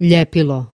Ljepilo.